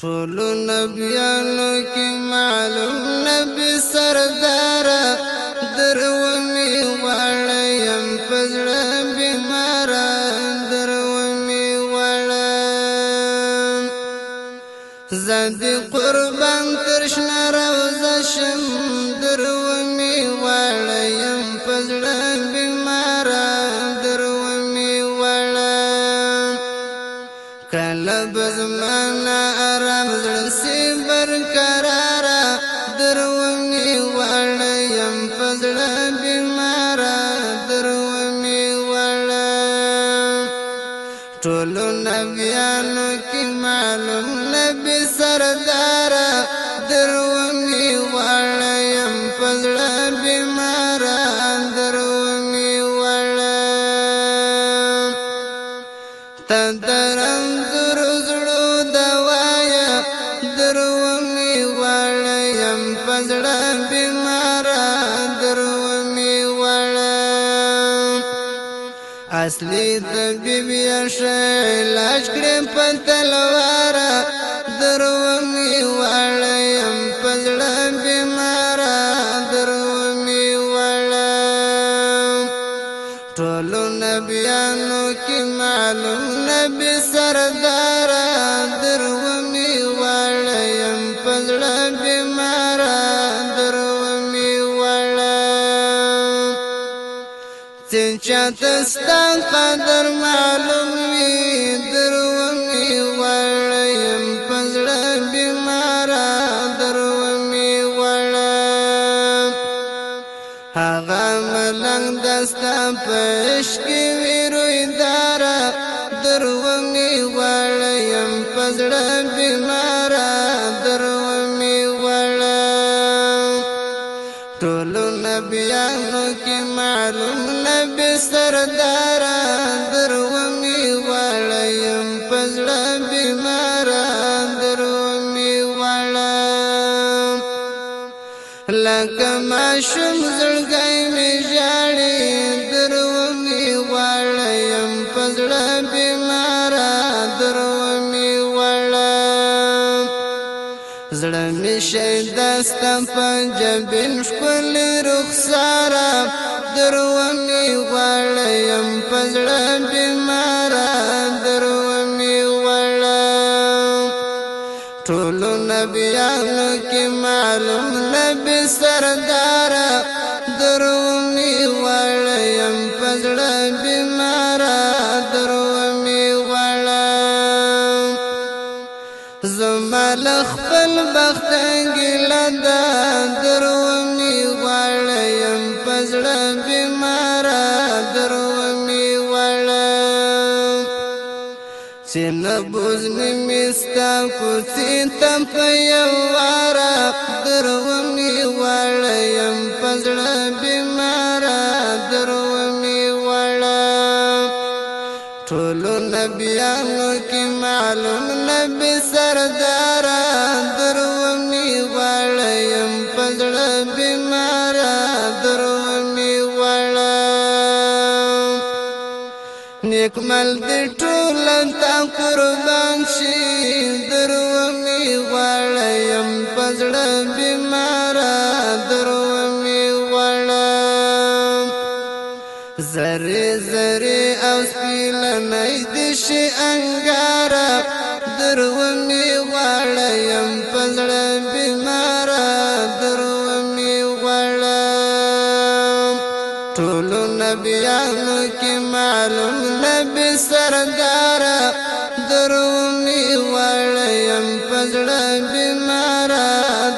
ټول نبیانو کې معلوم نبی سردار درو می وړه يم پزړه بیمار درو می وړه زندي قربان ترشنا روزه شم درو می وړه يم پزړه بیمار درو می وړه کله بزمانه زړه سي برقرار درونی وړ يم فزړه بیمار درونی وړ ټول نبيانو کې معلوم نبي سردار درونی وړ يم فزړه بیمار اصلي د بیبي شه لاش کړم په تلوار درو می وړم پزړه بیمار درو می وړم ټول نبیانو کې معلوم نبی سردار چنچا تستان قدر معلوم وی درو می وریم پزړ بیمارا درو می ور هغه ملنګ دستا پښ کی ویروی دارا درو می وریم پزړ بیمارا معلوم نبی سردار درو می وړیم پزړه بیمار درو می وړم لکه ماشوم زړګی می ژړې درو می وړیم پزړه بیمار درو می وړم زړه می شې دستا پنجبین خپل رخساره درو می غړم پزړه بیمار درو می غړم ټول نبیانو کې معلوم نبی سردار درو می غړم پزړه بیمار درو می غړم زمال خپل بخت ګلدا درو می غړم پزړه سینا بوزنی مستا کوتی تم پیوارا درومی وڑا یم پزڑا بیمارا درومی وڑا ٹھولو نبیانو کی معلوم نبی سردارا درومی وڑا یم پزڑا بیمارا اکمل د ټولن تا قربان شي درو می غړیم پزړه بیمار درو می غړم زری زری او سپیل نه دې شي انګار درو طول نبیانو کې معلوم نبی سردار درومي وړم پزړه بمارا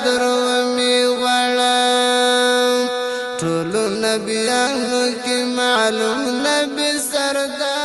درومي ولا طول نبیانو کې معلوم نبی سردار